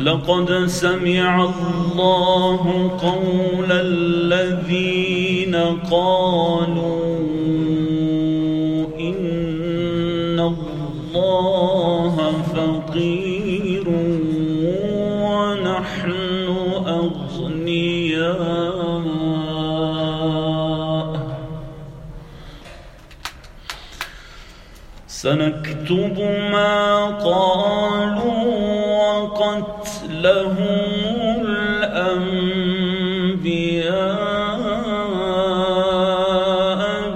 لقد سمع الله قول الذين قالوا إن الله فقير ونحن أغنياء. سنكتب ما قالوا وقتلهم الأنبياء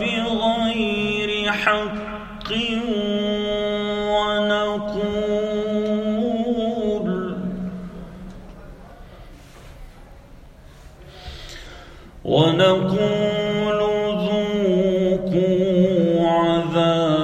بغير حق ونقول. ونقول ذوقوا عذاب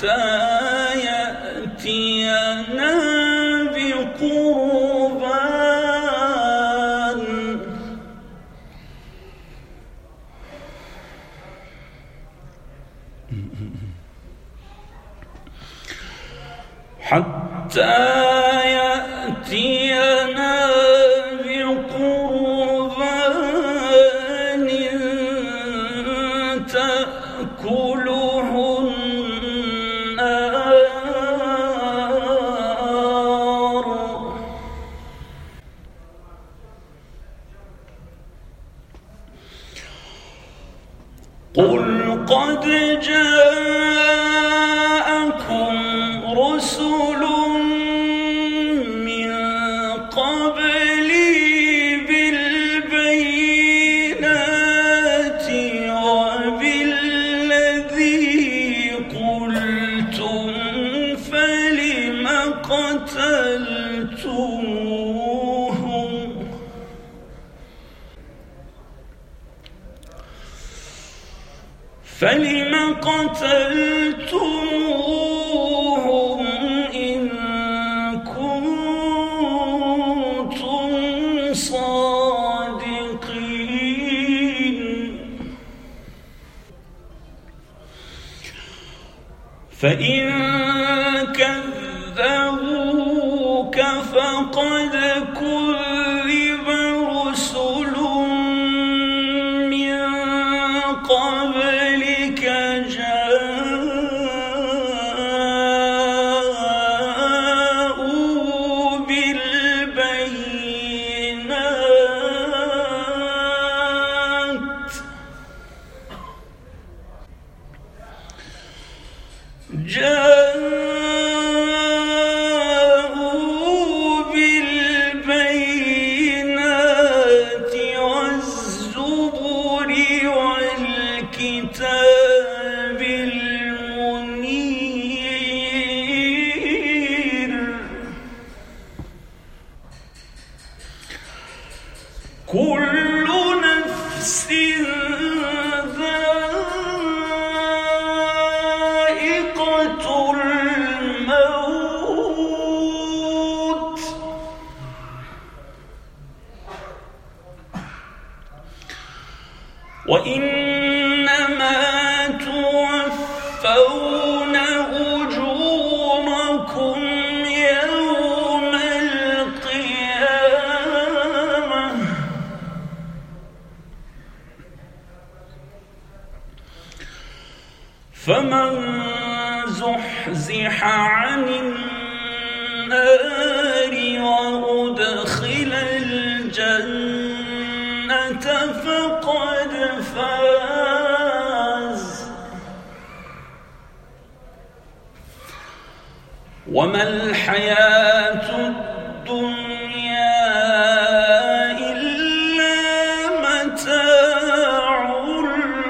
حتى يأتينا بقربان. حتى يأتينا قل قد جاءكم رسل من قبلي بالبينات وبالذي قلتم فلم قتلتموهم فلم قتلتموهم إن كنتم صادقين؟ فإن كذبوك فقد جاءوا بالبينات والزبر والكتاب المنير. كل نفس وإنما توفون أجوركم يوم القيامة. فمن زحزح عن النار وأدخل الجنة فقد فاز وما الحياة الدنيا إلا متاع الغرور.